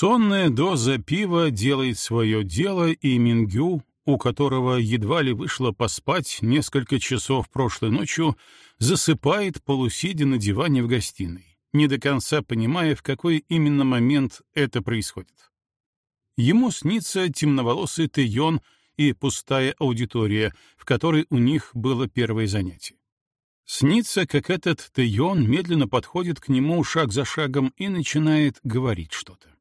Сонная доза пива делает свое дело, и Мингю, у которого едва ли вышло поспать несколько часов прошлой ночью, засыпает, полусидя на диване в гостиной, не до конца понимая, в какой именно момент это происходит. Ему снится темноволосый Тэйон и пустая аудитория, в которой у них было первое занятие. Снится, как этот Тэйон медленно подходит к нему шаг за шагом и начинает говорить что-то.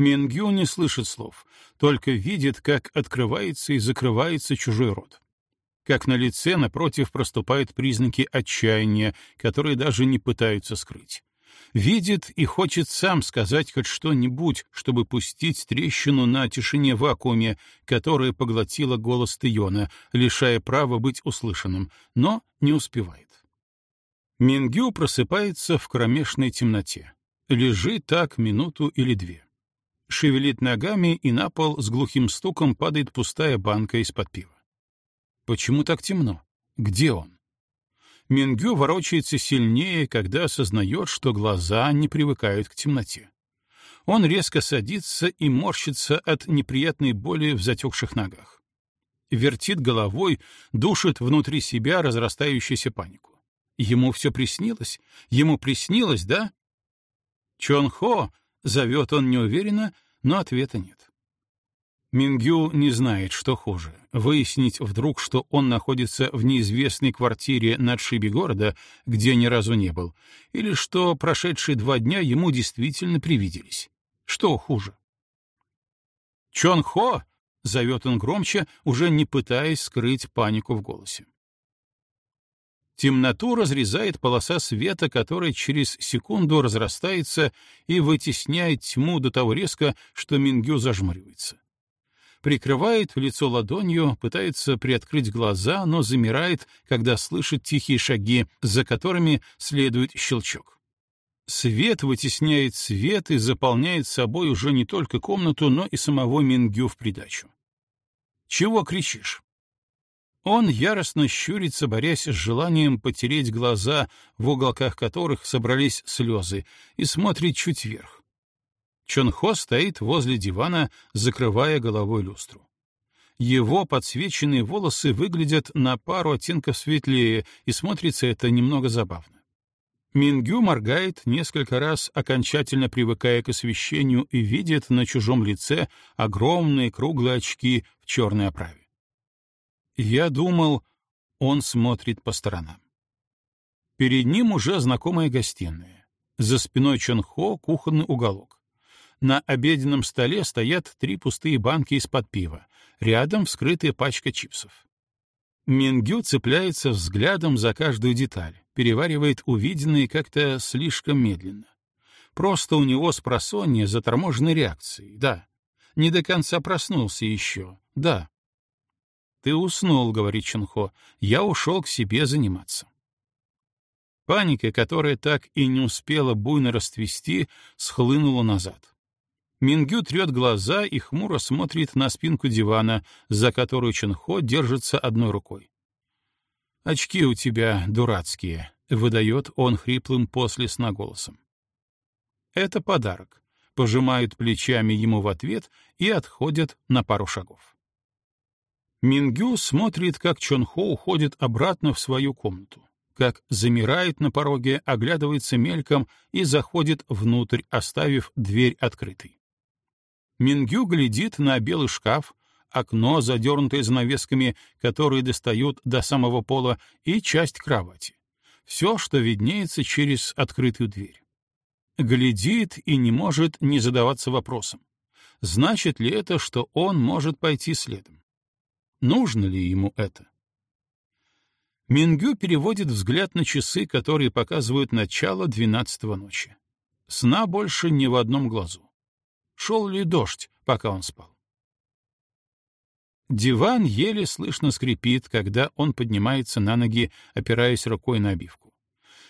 Мингю не слышит слов, только видит, как открывается и закрывается чужой рот. Как на лице напротив проступают признаки отчаяния, которые даже не пытаются скрыть. Видит и хочет сам сказать хоть что-нибудь, чтобы пустить трещину на тишине вакууме, которая поглотила голос Тиона, лишая права быть услышанным, но не успевает. Мингю просыпается в кромешной темноте. Лежит так минуту или две шевелит ногами, и на пол с глухим стуком падает пустая банка из-под пива. Почему так темно? Где он? Мингю ворочается сильнее, когда осознает, что глаза не привыкают к темноте. Он резко садится и морщится от неприятной боли в затекших ногах. Вертит головой, душит внутри себя разрастающуюся панику. Ему все приснилось? Ему приснилось, да? Чон Хо Зовет он неуверенно, но ответа нет. Мингю не знает, что хуже — выяснить вдруг, что он находится в неизвестной квартире на отшибе города, где ни разу не был, или что прошедшие два дня ему действительно привиделись. Что хуже? «Чон Хо!» — зовет он громче, уже не пытаясь скрыть панику в голосе. Темноту разрезает полоса света, которая через секунду разрастается и вытесняет тьму до того резко, что Мингю зажмуривается. Прикрывает лицо ладонью, пытается приоткрыть глаза, но замирает, когда слышит тихие шаги, за которыми следует щелчок. Свет вытесняет свет и заполняет собой уже не только комнату, но и самого Мингю в придачу. «Чего кричишь?» Он яростно щурится, борясь с желанием потереть глаза, в уголках которых собрались слезы, и смотрит чуть вверх. Чонхо стоит возле дивана, закрывая головой люстру. Его подсвеченные волосы выглядят на пару оттенков светлее, и смотрится это немного забавно. Мингю моргает несколько раз, окончательно привыкая к освещению, и видит на чужом лице огромные круглые очки в черной оправе. Я думал, он смотрит по сторонам. Перед ним уже знакомая гостиная. За спиной Чонхо кухонный уголок. На обеденном столе стоят три пустые банки из-под пива. Рядом вскрытая пачка чипсов. Мингю цепляется взглядом за каждую деталь, переваривает увиденное как-то слишком медленно. Просто у него с просонья заторможенной реакцией, да. Не до конца проснулся еще, да. «Ты уснул», — говорит Чунхо. «Я ушел к себе заниматься». Паника, которая так и не успела буйно расцвести, схлынула назад. Мингю трет глаза и хмуро смотрит на спинку дивана, за которую Чунхо держится одной рукой. «Очки у тебя дурацкие», — выдает он хриплым после сна голосом. «Это подарок», — пожимают плечами ему в ответ и отходят на пару шагов. Мингю смотрит, как Чонхо уходит обратно в свою комнату, как замирает на пороге, оглядывается мельком и заходит внутрь, оставив дверь открытой. Мингю глядит на белый шкаф, окно, задернутое занавесками, которые достают до самого пола, и часть кровати. Все, что виднеется через открытую дверь. Глядит и не может не задаваться вопросом. Значит ли это, что он может пойти следом? Нужно ли ему это? Мингю переводит взгляд на часы, которые показывают начало двенадцатого ночи. Сна больше ни в одном глазу. Шел ли дождь, пока он спал? Диван еле слышно скрипит, когда он поднимается на ноги, опираясь рукой на обивку.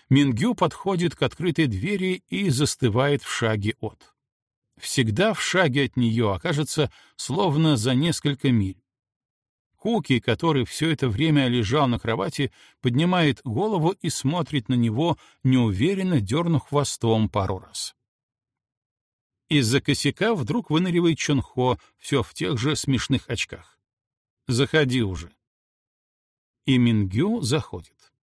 Мингю подходит к открытой двери и застывает в шаге от. Всегда в шаге от нее окажется словно за несколько миль. Куки, который все это время лежал на кровати, поднимает голову и смотрит на него, неуверенно дернув хвостом пару раз. Из-за косяка вдруг выныривает Чонхо, все в тех же смешных очках. «Заходи уже». И Мингю заходит.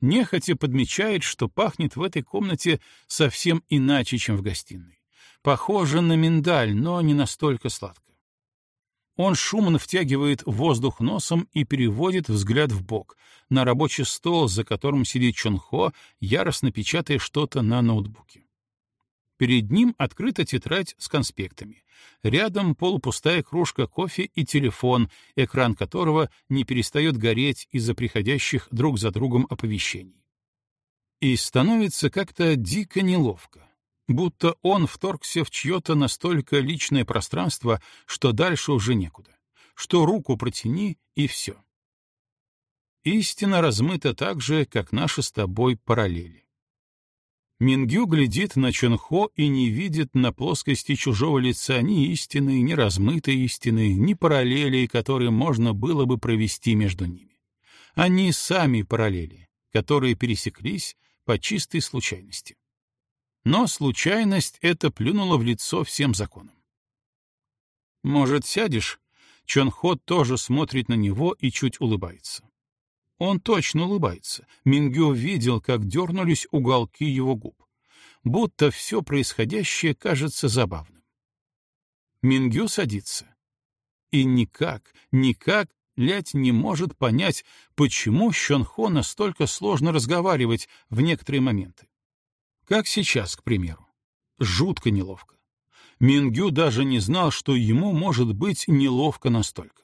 Нехотя подмечает, что пахнет в этой комнате совсем иначе, чем в гостиной. Похоже на миндаль, но не настолько сладко. Он шумно втягивает воздух носом и переводит взгляд в бок на рабочий стол, за которым сидит Чонхо, яростно печатая что-то на ноутбуке. Перед ним открыта тетрадь с конспектами. Рядом полупустая кружка кофе и телефон, экран которого не перестает гореть из-за приходящих друг за другом оповещений. И становится как-то дико неловко будто он вторгся в чье-то настолько личное пространство, что дальше уже некуда, что руку протяни и все. Истина размыта так же, как наши с тобой параллели. Мингю глядит на Чонхо и не видит на плоскости чужого лица ни истины, ни размытой истины, ни параллелей, которые можно было бы провести между ними. Они сами параллели, которые пересеклись по чистой случайности. Но случайность это плюнула в лицо всем законам. «Может, сядешь?» Чон Хо тоже смотрит на него и чуть улыбается. Он точно улыбается. Мингю видел, как дернулись уголки его губ. Будто все происходящее кажется забавным. Мингю садится. И никак, никак Лять не может понять, почему Щонхо настолько сложно разговаривать в некоторые моменты. Как сейчас, к примеру. Жутко неловко. Мингю даже не знал, что ему может быть неловко настолько.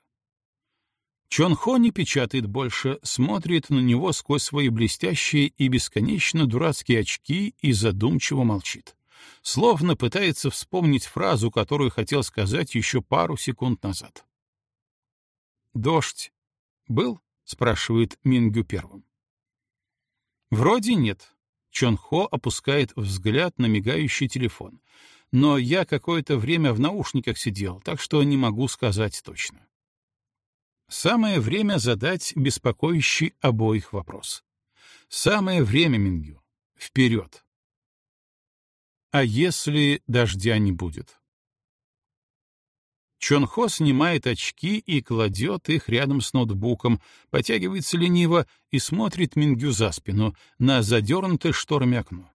Чон Хо не печатает больше, смотрит на него сквозь свои блестящие и бесконечно дурацкие очки и задумчиво молчит. Словно пытается вспомнить фразу, которую хотел сказать еще пару секунд назад. «Дождь был?» — спрашивает Мингю первым. «Вроде нет», Чон Хо опускает взгляд на мигающий телефон. Но я какое-то время в наушниках сидел, так что не могу сказать точно. Самое время задать беспокоящий обоих вопрос. Самое время, Мингю. Вперед. А если дождя не будет? Чонхо снимает очки и кладет их рядом с ноутбуком, потягивается лениво и смотрит Мингю за спину на задернутое шторами окно.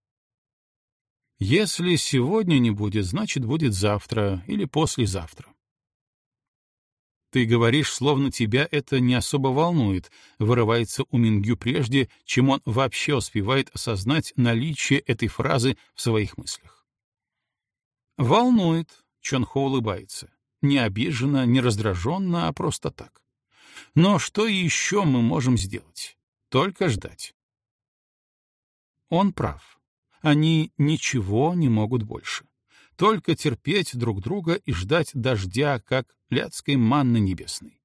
Если сегодня не будет, значит, будет завтра или послезавтра. Ты говоришь, словно тебя это не особо волнует, вырывается у Мингю прежде, чем он вообще успевает осознать наличие этой фразы в своих мыслях. Волнует, Чонхо улыбается. Не обиженно, не раздраженно, а просто так. Но что еще мы можем сделать? Только ждать. Он прав. Они ничего не могут больше. Только терпеть друг друга и ждать дождя, как лядской манны небесной.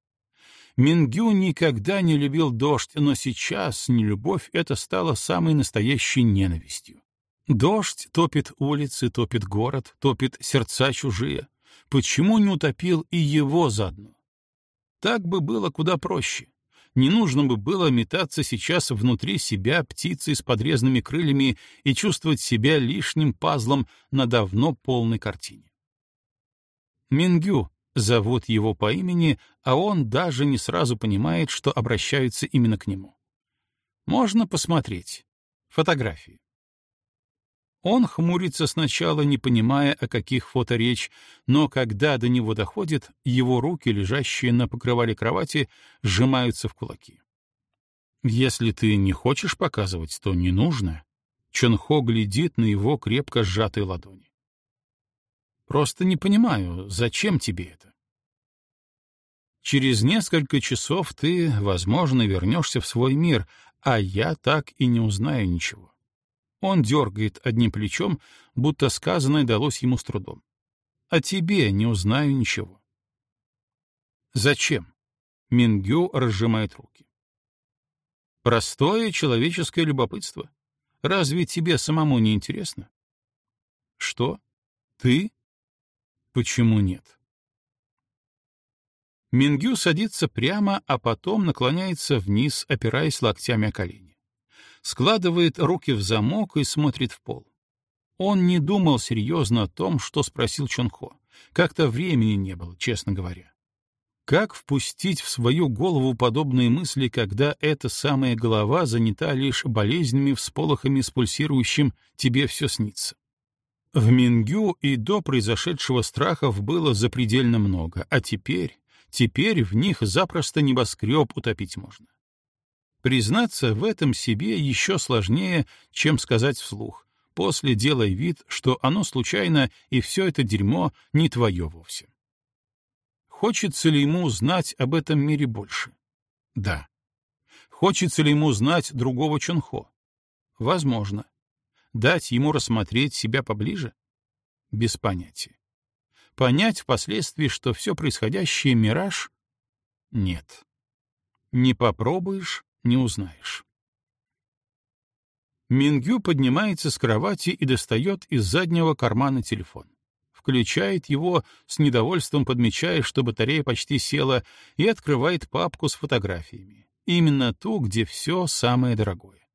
Мингю никогда не любил дождь, но сейчас нелюбовь это стало самой настоящей ненавистью. Дождь топит улицы, топит город, топит сердца чужие, Почему не утопил и его заодно? Так бы было куда проще. Не нужно бы было метаться сейчас внутри себя птицей с подрезанными крыльями и чувствовать себя лишним пазлом на давно полной картине. Мингю зовут его по имени, а он даже не сразу понимает, что обращаются именно к нему. Можно посмотреть. Фотографии. Он хмурится сначала, не понимая, о каких фото речь, но когда до него доходит, его руки, лежащие на покрывале кровати, сжимаются в кулаки. «Если ты не хочешь показывать, то не нужно». Чонхо глядит на его крепко сжатые ладони. «Просто не понимаю, зачем тебе это?» Через несколько часов ты, возможно, вернешься в свой мир, а я так и не узнаю ничего. Он дергает одним плечом, будто сказанное далось ему с трудом. «О тебе не узнаю ничего». «Зачем?» — Мингю разжимает руки. «Простое человеческое любопытство. Разве тебе самому не интересно?» «Что? Ты? Почему нет?» Мингю садится прямо, а потом наклоняется вниз, опираясь локтями о колени складывает руки в замок и смотрит в пол. Он не думал серьезно о том, что спросил Чонхо. Как-то времени не было, честно говоря. Как впустить в свою голову подобные мысли, когда эта самая голова занята лишь болезненными всполохами с пульсирующим «тебе все снится»? В Мингю и до произошедшего страхов было запредельно много, а теперь, теперь в них запросто небоскреб утопить можно. Признаться в этом себе еще сложнее, чем сказать вслух, после делая вид, что оно случайно и все это дерьмо не твое вовсе. Хочется ли ему знать об этом мире больше? Да. Хочется ли ему знать другого Чонхо? Возможно. Дать ему рассмотреть себя поближе? Без понятия. Понять впоследствии, что все происходящее — мираж? Нет. Не попробуешь — не узнаешь. Мингю поднимается с кровати и достает из заднего кармана телефон включает его, с недовольством подмечая, что батарея почти села, и открывает папку с фотографиями. Именно ту, где все самое дорогое.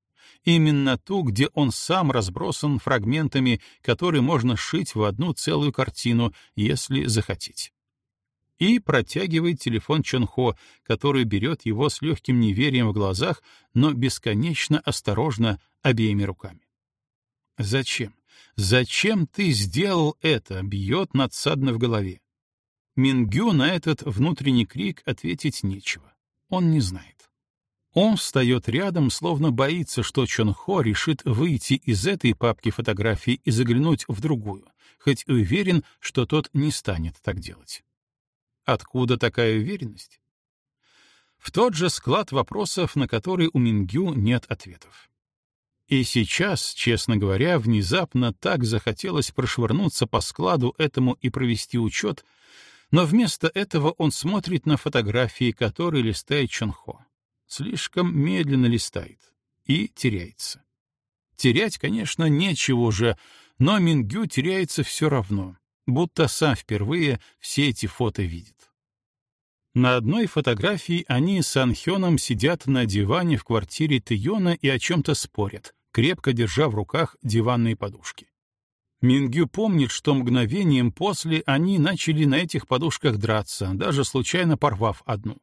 Именно ту, где он сам разбросан фрагментами, которые можно сшить в одну целую картину, если захотеть. И протягивает телефон Чонхо, который берет его с легким неверием в глазах, но бесконечно осторожно обеими руками. Зачем? «Зачем ты сделал это?» — бьет надсадно в голове. Мингю на этот внутренний крик ответить нечего. Он не знает. Он встает рядом, словно боится, что Чонхо решит выйти из этой папки фотографий и заглянуть в другую, хоть уверен, что тот не станет так делать. Откуда такая уверенность? В тот же склад вопросов, на которые у Мингю нет ответов. И сейчас, честно говоря, внезапно так захотелось прошвырнуться по складу этому и провести учет, но вместо этого он смотрит на фотографии, которые листает Чонхо. Слишком медленно листает и теряется. Терять, конечно, нечего уже, но Мингю теряется все равно, будто сам впервые все эти фото видит. На одной фотографии они с Анхёном сидят на диване в квартире Тэйона и о чем-то спорят, крепко держа в руках диванные подушки. Мингю помнит, что мгновением после они начали на этих подушках драться, даже случайно порвав одну.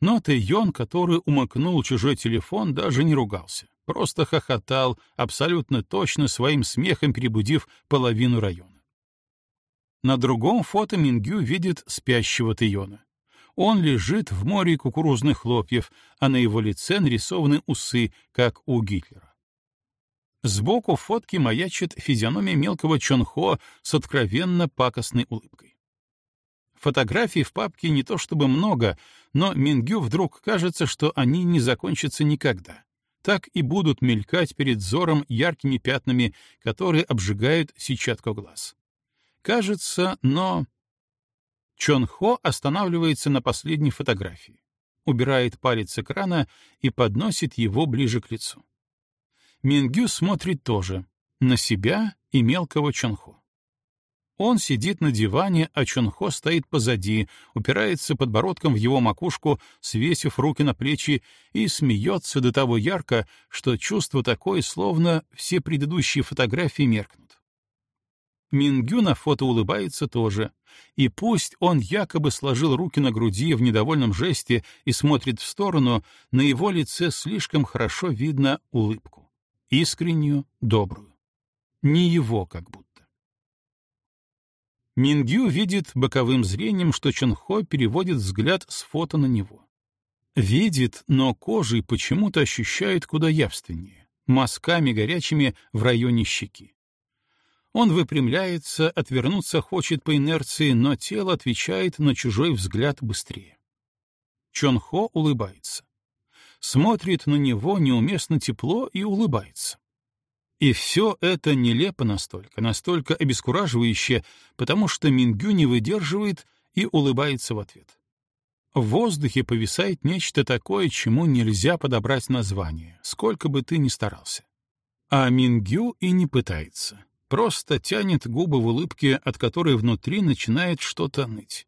Но Тэйон, который умыкнул чужой телефон, даже не ругался. Просто хохотал, абсолютно точно своим смехом перебудив половину района. На другом фото Мингю видит спящего Тэйона. Он лежит в море кукурузных хлопьев, а на его лице нарисованы усы, как у Гитлера. Сбоку фотки маячит физиономия мелкого Чонхо с откровенно пакостной улыбкой. Фотографий в папке не то чтобы много, но Мингю вдруг кажется, что они не закончатся никогда. Так и будут мелькать перед взором яркими пятнами, которые обжигают сетчатку глаз. Кажется, но Чон Хо останавливается на последней фотографии, убирает палец экрана и подносит его ближе к лицу. Мингю смотрит тоже, на себя и мелкого Чонхо. Он сидит на диване, а Чонхо стоит позади, упирается подбородком в его макушку, свесив руки на плечи, и смеется до того ярко, что чувство такое, словно все предыдущие фотографии меркнут. Мингю на фото улыбается тоже, и пусть он якобы сложил руки на груди в недовольном жесте и смотрит в сторону, на его лице слишком хорошо видно улыбку. Искреннюю, добрую. Не его как будто. Мингю видит боковым зрением, что Чонхо переводит взгляд с фото на него. Видит, но кожей почему-то ощущает куда явственнее, мазками горячими в районе щеки. Он выпрямляется, отвернуться хочет по инерции, но тело отвечает на чужой взгляд быстрее. Чонхо улыбается. Смотрит на него неуместно тепло и улыбается. И все это нелепо настолько, настолько обескураживающе, потому что Мингю не выдерживает и улыбается в ответ. В воздухе повисает нечто такое, чему нельзя подобрать название, сколько бы ты ни старался. А Мингю и не пытается просто тянет губы в улыбке, от которой внутри начинает что-то ныть.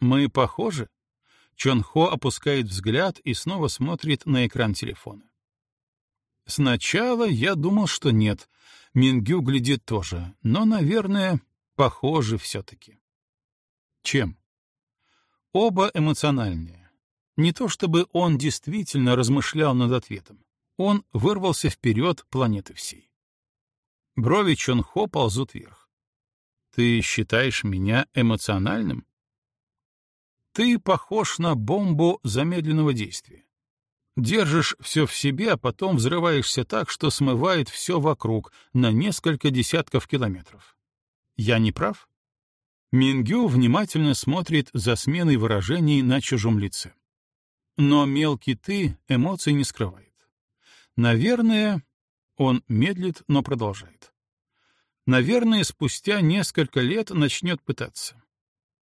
«Мы похожи?» Чон Хо опускает взгляд и снова смотрит на экран телефона. Сначала я думал, что нет, Мингю глядит тоже, но, наверное, похоже все-таки. Чем? Оба эмоциональные. Не то чтобы он действительно размышлял над ответом. Он вырвался вперед планеты всей. Брови Чонхо ползут вверх. Ты считаешь меня эмоциональным? Ты похож на бомбу замедленного действия. Держишь все в себе, а потом взрываешься так, что смывает все вокруг на несколько десятков километров. Я не прав? Мингю внимательно смотрит за сменой выражений на чужом лице. Но мелкий ты эмоций не скрывает. Наверное, он медлит, но продолжает. Наверное, спустя несколько лет начнет пытаться.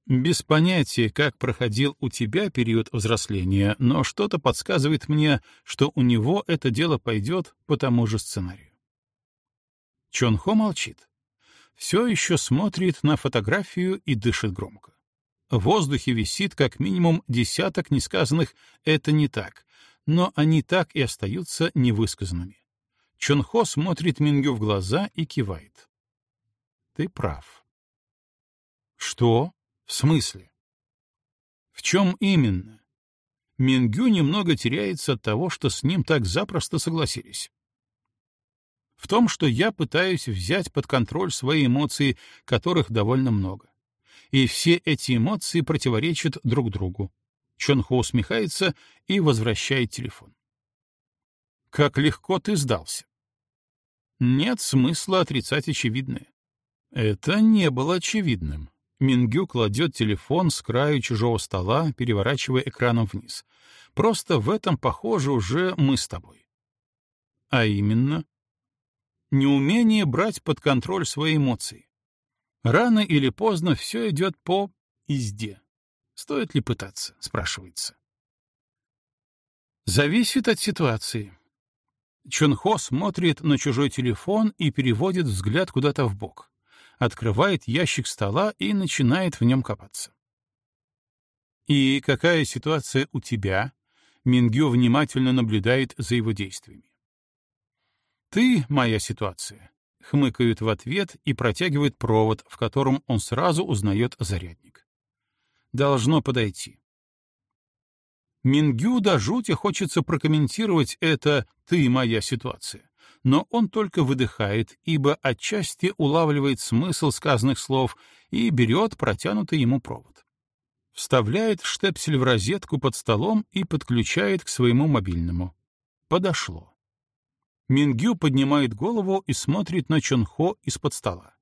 Без понятия, как проходил у тебя период взросления, но что-то подсказывает мне, что у него это дело пойдет по тому же сценарию. Чонхо молчит. Все еще смотрит на фотографию и дышит громко. В воздухе висит как минимум десяток несказанных «это не так», но они так и остаются невысказанными. Чонхо смотрит Мингю в глаза и кивает. «Ты прав». «Что?» В смысле? В чем именно? Мингю немного теряется от того, что с ним так запросто согласились. В том, что я пытаюсь взять под контроль свои эмоции, которых довольно много. И все эти эмоции противоречат друг другу. Чонхо усмехается и возвращает телефон. Как легко ты сдался. Нет смысла отрицать очевидное. Это не было очевидным. Мингю кладет телефон с краю чужого стола, переворачивая экраном вниз. Просто в этом, похоже, уже мы с тобой. А именно, неумение брать под контроль свои эмоции. Рано или поздно все идет по изде. Стоит ли пытаться, спрашивается. Зависит от ситуации. Чонхо смотрит на чужой телефон и переводит взгляд куда-то в бок открывает ящик стола и начинает в нем копаться. «И какая ситуация у тебя?» Мингю внимательно наблюдает за его действиями. «Ты — моя ситуация», — хмыкают в ответ и протягивают провод, в котором он сразу узнает зарядник. «Должно подойти». Мингю до жути хочется прокомментировать это «ты моя ситуация», но он только выдыхает, ибо отчасти улавливает смысл сказанных слов и берет протянутый ему провод. Вставляет штепсель в розетку под столом и подключает к своему мобильному. Подошло. Мингю поднимает голову и смотрит на Чонхо из-под стола.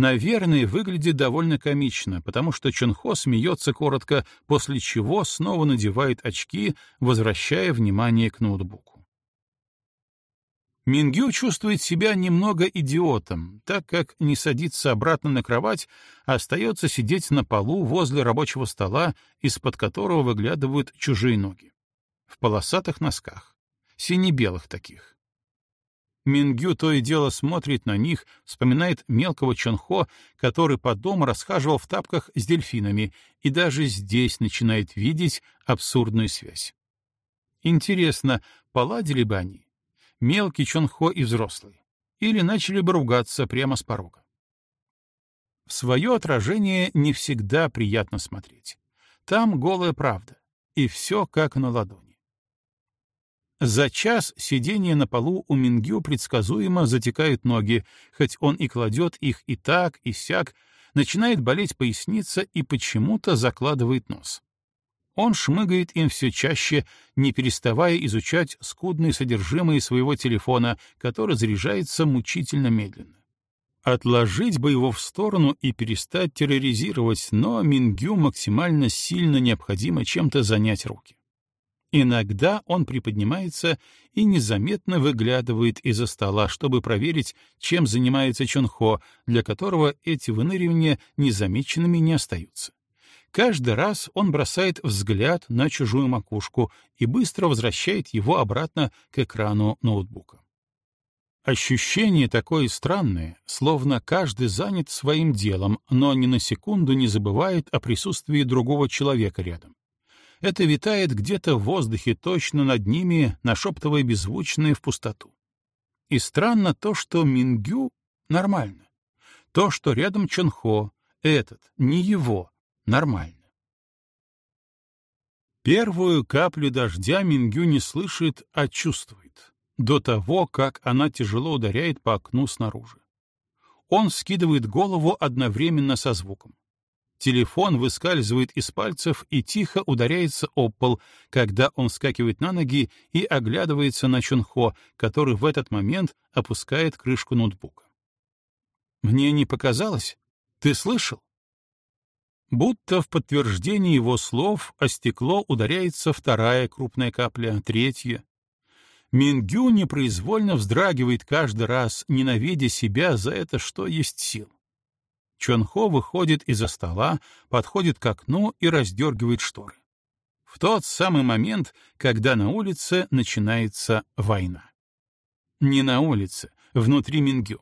Наверное, выглядит довольно комично, потому что Чонхо смеется коротко, после чего снова надевает очки, возвращая внимание к ноутбуку. Мингю чувствует себя немного идиотом, так как не садится обратно на кровать, а остается сидеть на полу возле рабочего стола, из-под которого выглядывают чужие ноги. В полосатых носках. Сине-белых таких. Мингю то и дело смотрит на них, вспоминает мелкого Чонхо, который по дому расхаживал в тапках с дельфинами, и даже здесь начинает видеть абсурдную связь. Интересно, поладили бы они? мелкий Чонхо и взрослый, или начали бы ругаться прямо с порога. В свое отражение не всегда приятно смотреть. Там голая правда, и все как на ладони. За час сидения на полу у Мингю предсказуемо затекают ноги, хоть он и кладет их и так, и сяк, начинает болеть поясница и почему-то закладывает нос. Он шмыгает им все чаще, не переставая изучать скудные содержимое своего телефона, который заряжается мучительно медленно. Отложить бы его в сторону и перестать терроризировать, но Мингю максимально сильно необходимо чем-то занять руки. Иногда он приподнимается и незаметно выглядывает из-за стола, чтобы проверить, чем занимается Чонхо, для которого эти выныривания незамеченными не остаются. Каждый раз он бросает взгляд на чужую макушку и быстро возвращает его обратно к экрану ноутбука. Ощущение такое странное, словно каждый занят своим делом, но ни на секунду не забывает о присутствии другого человека рядом. Это витает где-то в воздухе точно над ними, нашептывая беззвучное в пустоту. И странно то, что Мингю нормально. То, что рядом Чонхо, этот, не его, нормально. Первую каплю дождя Мингю не слышит, а чувствует, до того, как она тяжело ударяет по окну снаружи. Он скидывает голову одновременно со звуком. Телефон выскальзывает из пальцев и тихо ударяется об пол, когда он скакивает на ноги и оглядывается на Чунхо, который в этот момент опускает крышку ноутбука. «Мне не показалось? Ты слышал?» Будто в подтверждение его слов о стекло ударяется вторая крупная капля, третья. Мингю непроизвольно вздрагивает каждый раз, ненавидя себя за это, что есть сил. Чонхо выходит из-за стола, подходит к окну и раздергивает шторы. В тот самый момент, когда на улице начинается война. Не на улице, внутри Мингю.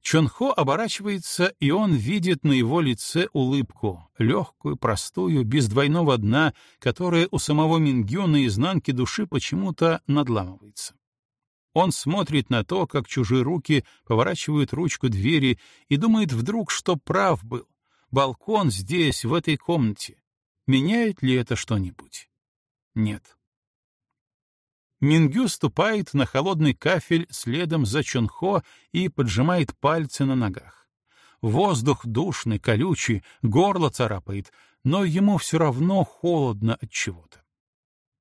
Чонхо оборачивается, и он видит на его лице улыбку, легкую, простую, без двойного дна, которая у самого Мингю на изнанке души почему-то надламывается. Он смотрит на то, как чужие руки поворачивают ручку двери, и думает вдруг, что прав был. Балкон здесь, в этой комнате. Меняет ли это что-нибудь? Нет. Мингю ступает на холодный кафель следом за Чонхо и поджимает пальцы на ногах. Воздух душный, колючий, горло царапает, но ему все равно холодно от чего-то.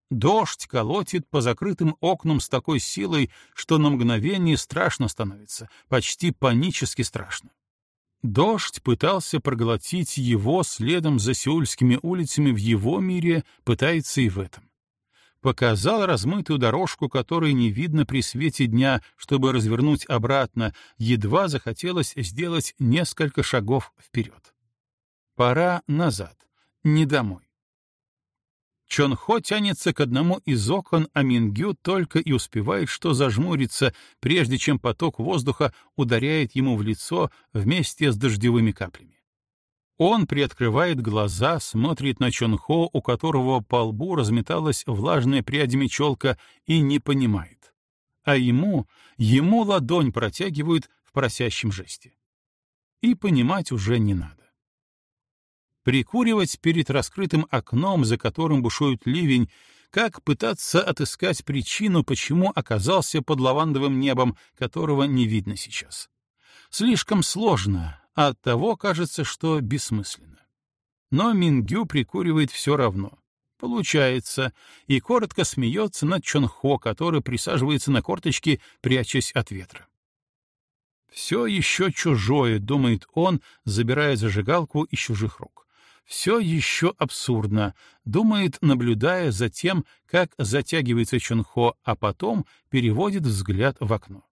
Дождь колотит по закрытым окнам с такой силой, что на мгновение страшно становится, почти панически страшно. Дождь пытался проглотить его следом за сеульскими улицами в его мире, пытается и в этом. Показал размытую дорожку, которой не видно при свете дня, чтобы развернуть обратно, едва захотелось сделать несколько шагов вперед. Пора назад, не домой. Чонхо тянется к одному из окон, а Мингю только и успевает что зажмуриться, прежде чем поток воздуха ударяет ему в лицо вместе с дождевыми каплями. Он приоткрывает глаза, смотрит на Чонхо, у которого по лбу разметалась влажная прядями челка, и не понимает. А ему, ему ладонь протягивают в просящем жесте. И понимать уже не надо. Прикуривать перед раскрытым окном, за которым бушует ливень, как пытаться отыскать причину, почему оказался под лавандовым небом, которого не видно сейчас. Слишком сложно, а оттого кажется, что бессмысленно. Но Мингю прикуривает все равно. Получается, и коротко смеется над Чонхо, который присаживается на корточки, прячась от ветра. «Все еще чужое», — думает он, забирая зажигалку из чужих рук все еще абсурдно, думает, наблюдая за тем, как затягивается Чунхо, а потом переводит взгляд в окно.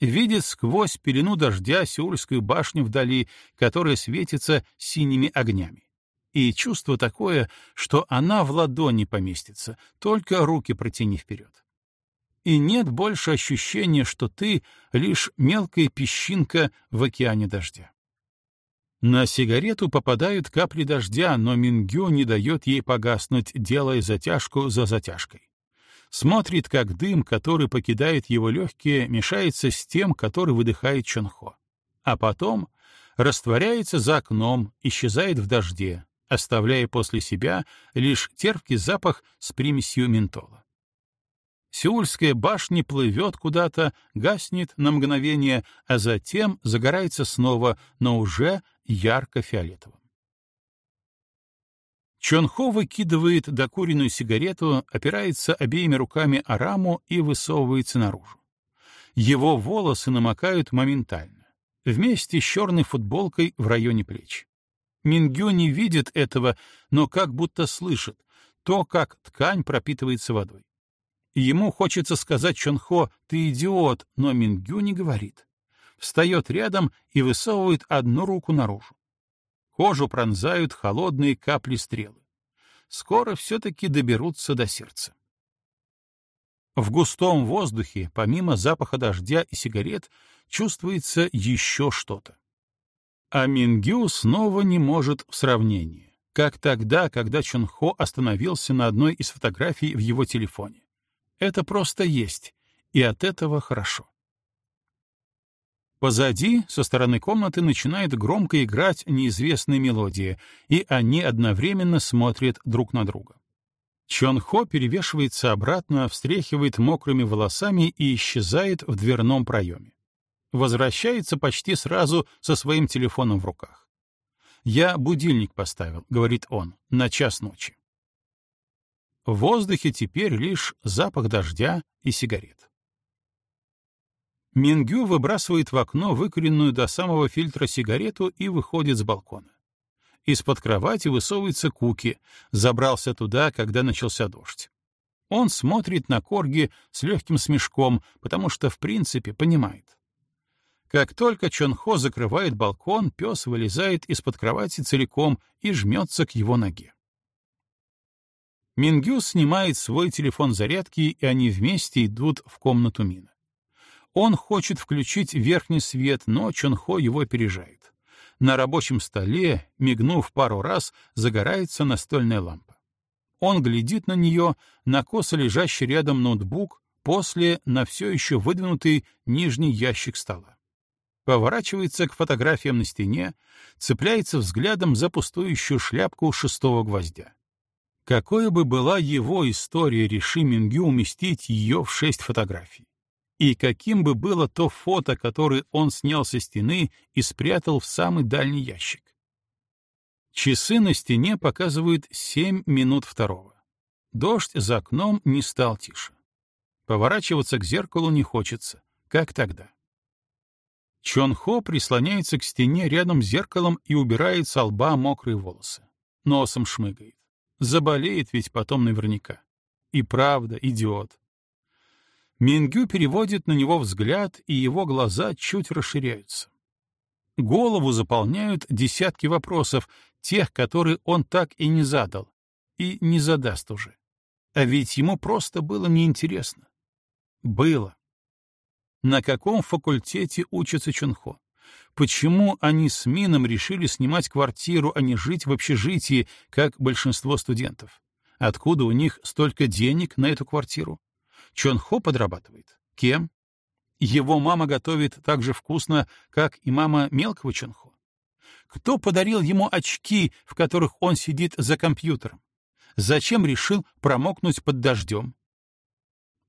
Видит сквозь пелену дождя Сеульскую башню вдали, которая светится синими огнями. И чувство такое, что она в ладони поместится, только руки протяни вперед. И нет больше ощущения, что ты — лишь мелкая песчинка в океане дождя. На сигарету попадают капли дождя, но Мингю не дает ей погаснуть, делая затяжку за затяжкой. Смотрит, как дым, который покидает его легкие, мешается с тем, который выдыхает Чонхо. А потом растворяется за окном, исчезает в дожде, оставляя после себя лишь терпкий запах с примесью ментола. Сеульская башня плывет куда-то, гаснет на мгновение, а затем загорается снова, но уже ярко-фиолетовым. Чонхо выкидывает докуренную сигарету, опирается обеими руками о раму и высовывается наружу. Его волосы намокают моментально, вместе с черной футболкой в районе плеч. Мингю не видит этого, но как будто слышит то, как ткань пропитывается водой. Ему хочется сказать Чонхо «ты идиот», но Мингю не говорит. Встает рядом и высовывает одну руку наружу. Кожу пронзают холодные капли стрелы. Скоро все-таки доберутся до сердца. В густом воздухе, помимо запаха дождя и сигарет, чувствуется еще что-то. А Мингю снова не может в сравнении, как тогда, когда Чонхо остановился на одной из фотографий в его телефоне. Это просто есть, И от этого хорошо. Позади, со стороны комнаты, начинает громко играть неизвестная мелодия, и они одновременно смотрят друг на друга. Чон Хо перевешивается обратно, встряхивает мокрыми волосами и исчезает в дверном проеме. Возвращается почти сразу со своим телефоном в руках. «Я будильник поставил», — говорит он, — «на час ночи». В воздухе теперь лишь запах дождя и сигарет. Мингю выбрасывает в окно выкуренную до самого фильтра сигарету и выходит с балкона. Из-под кровати высовывается Куки, забрался туда, когда начался дождь. Он смотрит на Корги с легким смешком, потому что, в принципе, понимает. Как только Чонхо закрывает балкон, пес вылезает из-под кровати целиком и жмется к его ноге. Мингю снимает свой телефон зарядки, и они вместе идут в комнату Мина. Он хочет включить верхний свет, но Чонхо его опережает. На рабочем столе, мигнув пару раз, загорается настольная лампа. Он глядит на нее, на косо лежащий рядом ноутбук, после на все еще выдвинутый нижний ящик стола поворачивается к фотографиям на стене, цепляется взглядом за пустующую шляпку шестого гвоздя. Какой бы была его история, реши Мингю уместить ее в шесть фотографий. И каким бы было то фото, которое он снял со стены и спрятал в самый дальний ящик. Часы на стене показывают семь минут второго. Дождь за окном не стал тише. Поворачиваться к зеркалу не хочется, как тогда. Чон Хо прислоняется к стене рядом с зеркалом и убирает с лба мокрые волосы. Носом шмыгает. Заболеет ведь потом наверняка. И правда, идиот. Мингю переводит на него взгляд, и его глаза чуть расширяются. Голову заполняют десятки вопросов, тех, которые он так и не задал, и не задаст уже. А ведь ему просто было неинтересно. Было. На каком факультете учится Чунхо? Почему они с Мином решили снимать квартиру, а не жить в общежитии, как большинство студентов? Откуда у них столько денег на эту квартиру? Чонхо подрабатывает. Кем? Его мама готовит так же вкусно, как и мама мелкого Чонхо. Кто подарил ему очки, в которых он сидит за компьютером? Зачем решил промокнуть под дождем?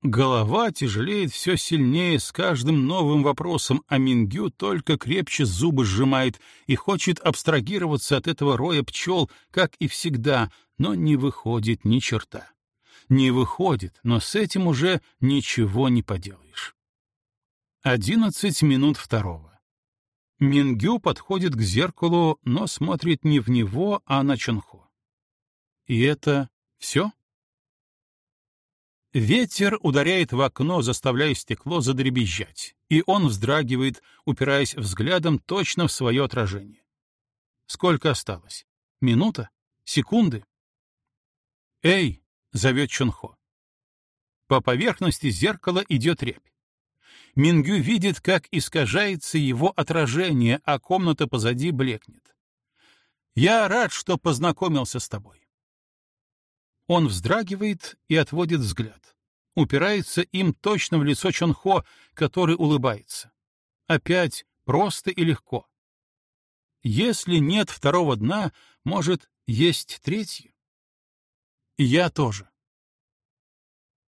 Голова тяжелеет все сильнее с каждым новым вопросом, а Мингю только крепче зубы сжимает и хочет абстрагироваться от этого роя пчел, как и всегда, но не выходит ни черта. Не выходит, но с этим уже ничего не поделаешь. Одиннадцать минут второго. Мингю подходит к зеркалу, но смотрит не в него, а на Чонхо. И это все? Ветер ударяет в окно, заставляя стекло задребезжать, и он вздрагивает, упираясь взглядом точно в свое отражение. Сколько осталось? Минута? Секунды? «Эй!» — зовет Чунхо. По поверхности зеркала идет рябь. Мингю видит, как искажается его отражение, а комната позади блекнет. «Я рад, что познакомился с тобой. Он вздрагивает и отводит взгляд. Упирается им точно в лицо Чонхо, который улыбается. Опять просто и легко. Если нет второго дна, может, есть третье? Я тоже.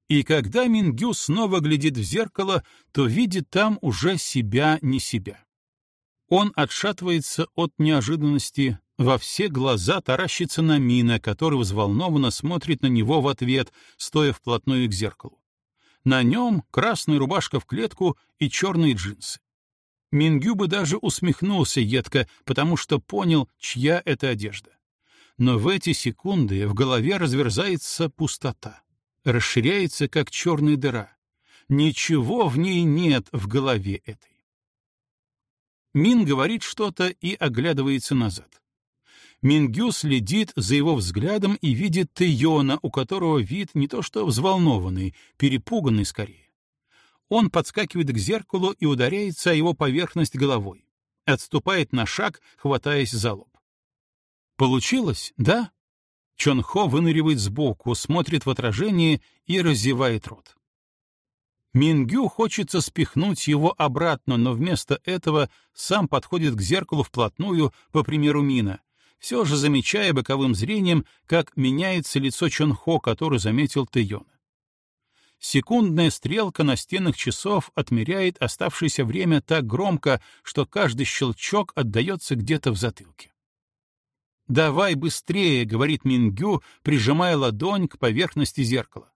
И когда Мингю снова глядит в зеркало, то видит там уже себя не себя. Он отшатывается от неожиданности, во все глаза таращится на Мина, который взволнованно смотрит на него в ответ, стоя вплотную к зеркалу. На нем красная рубашка в клетку и черные джинсы. Мингю бы даже усмехнулся едко, потому что понял, чья это одежда. Но в эти секунды в голове разверзается пустота, расширяется, как черная дыра. Ничего в ней нет в голове этой. Мин говорит что-то и оглядывается назад. Мингю следит за его взглядом и видит Тэйона, у которого вид не то что взволнованный, перепуганный скорее. Он подскакивает к зеркалу и ударяется о его поверхность головой. Отступает на шаг, хватаясь за лоб. «Получилось, да?» Чон Хо выныривает сбоку, смотрит в отражение и разевает рот. Мингю хочется спихнуть его обратно, но вместо этого сам подходит к зеркалу вплотную, по примеру Мина, все же замечая боковым зрением, как меняется лицо Чонхо, который заметил Тэйона. Секундная стрелка на стенах часов отмеряет оставшееся время так громко, что каждый щелчок отдается где-то в затылке. «Давай быстрее», — говорит Мингю, прижимая ладонь к поверхности зеркала.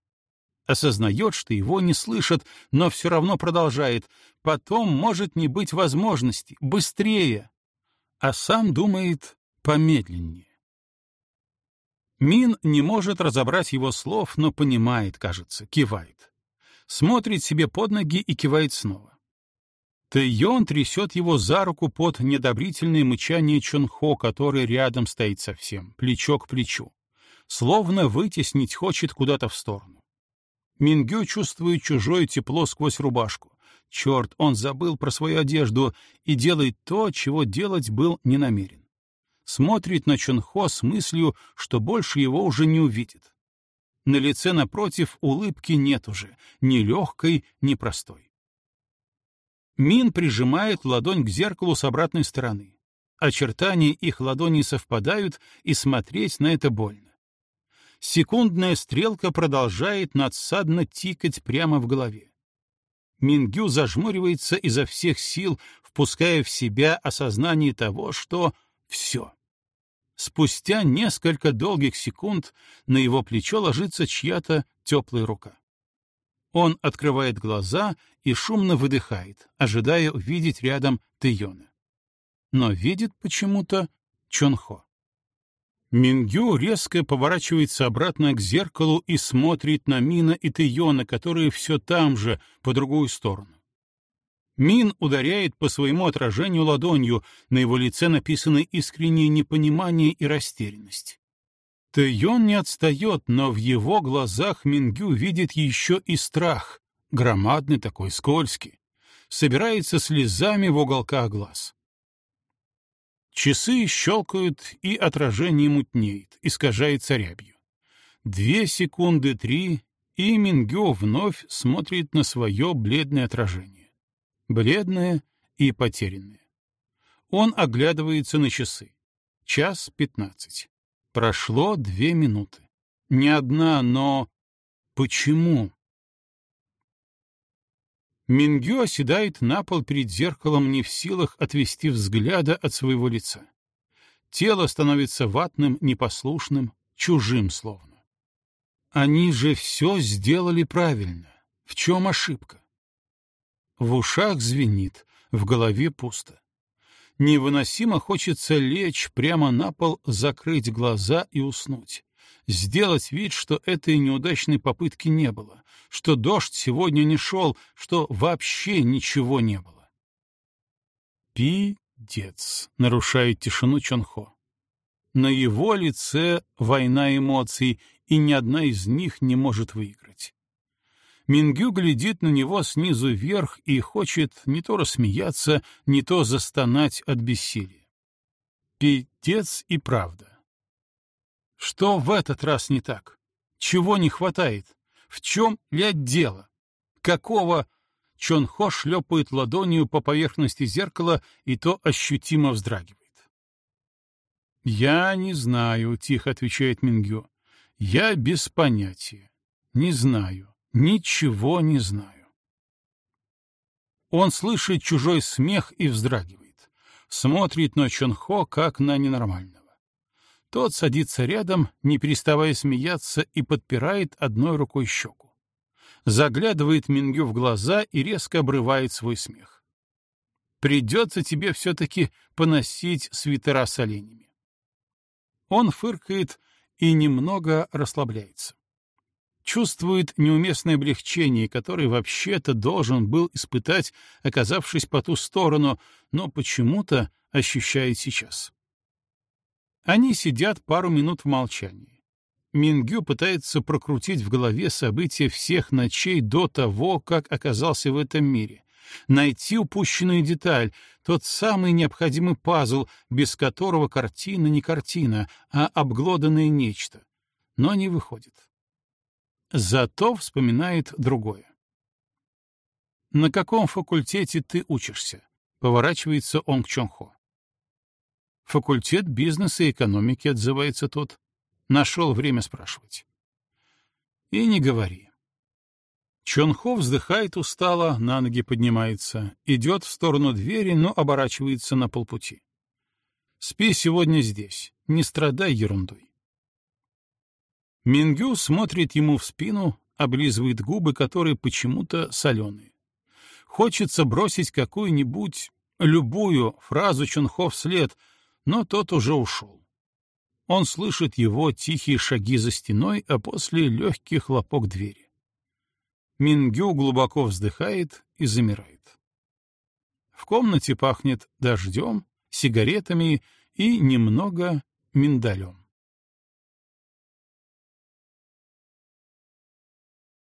Осознает, что его не слышат, но все равно продолжает. Потом может не быть возможности. Быстрее. А сам думает помедленнее. Мин не может разобрать его слов, но понимает, кажется, кивает. Смотрит себе под ноги и кивает снова. Тэйон трясет его за руку под недобрительное мычание Чонхо, который рядом стоит совсем, плечо к плечу. Словно вытеснить хочет куда-то в сторону. Мингю чувствует чужое тепло сквозь рубашку. Черт, он забыл про свою одежду и делает то, чего делать был не намерен. Смотрит на Чонхо с мыслью, что больше его уже не увидит. На лице напротив улыбки нет уже, ни легкой, ни простой. Мин прижимает ладонь к зеркалу с обратной стороны. Очертания их ладоней совпадают, и смотреть на это больно. Секундная стрелка продолжает надсадно тикать прямо в голове. Мингю зажмуривается изо всех сил, впуская в себя осознание того, что все. Спустя несколько долгих секунд на его плечо ложится чья-то теплая рука. Он открывает глаза и шумно выдыхает, ожидая увидеть рядом Тэйона. Но видит почему-то Чонхо. Мингю резко поворачивается обратно к зеркалу и смотрит на Мина и Тэйона, которые все там же, по другую сторону. Мин ударяет по своему отражению ладонью, на его лице написано искреннее непонимание и растерянность. Тэйон не отстает, но в его глазах Мингю видит еще и страх, громадный такой, скользкий, собирается слезами в уголках глаз. Часы щелкают, и отражение мутнеет, искажается рябью. Две секунды, три, и Мингю вновь смотрит на свое бледное отражение. Бледное и потерянное. Он оглядывается на часы. Час пятнадцать. Прошло две минуты. Не одна, но... Почему? Мингю оседает на пол перед зеркалом, не в силах отвести взгляда от своего лица. Тело становится ватным, непослушным, чужим словно. Они же все сделали правильно. В чем ошибка? В ушах звенит, в голове пусто невыносимо хочется лечь прямо на пол, закрыть глаза и уснуть. Сделать вид, что этой неудачной попытки не было, что дождь сегодня не шел, что вообще ничего не было. «Пи-дец», — нарушает тишину Чонхо. На его лице война эмоций, и ни одна из них не может выиграть. Мингю глядит на него снизу вверх и хочет не то рассмеяться, не то застонать от бессилия. Петец и правда. Что в этот раз не так? Чего не хватает? В чем, блядь, дело? Какого... Чонхо шлепает ладонью по поверхности зеркала и то ощутимо вздрагивает. «Я не знаю», — тихо отвечает Мингю. «Я без понятия. Не знаю. Ничего не знаю. Он слышит чужой смех и вздрагивает. Смотрит на Чонхо, как на ненормального. Тот садится рядом, не переставая смеяться, и подпирает одной рукой щеку. Заглядывает Мингю в глаза и резко обрывает свой смех. «Придется тебе все-таки поносить свитера с оленями». Он фыркает и немного расслабляется чувствует неуместное облегчение, которое вообще-то должен был испытать, оказавшись по ту сторону, но почему-то ощущает сейчас. Они сидят пару минут в молчании. Мингю пытается прокрутить в голове события всех ночей до того, как оказался в этом мире, найти упущенную деталь, тот самый необходимый пазл, без которого картина не картина, а обглоданное нечто. Но не выходит. Зато вспоминает другое. На каком факультете ты учишься? Поворачивается он к Чонхо. Факультет бизнеса и экономики, отзывается тот. Нашел время спрашивать. И не говори. Чонхо вздыхает устало, на ноги поднимается, идет в сторону двери, но оборачивается на полпути. Спи сегодня здесь, не страдай ерундой. Мингю смотрит ему в спину, облизывает губы, которые почему-то соленые. Хочется бросить какую-нибудь, любую фразу Чонхо вслед, но тот уже ушел. Он слышит его тихие шаги за стеной, а после легкий хлопок двери. Мингю глубоко вздыхает и замирает. В комнате пахнет дождем, сигаретами и немного миндалем.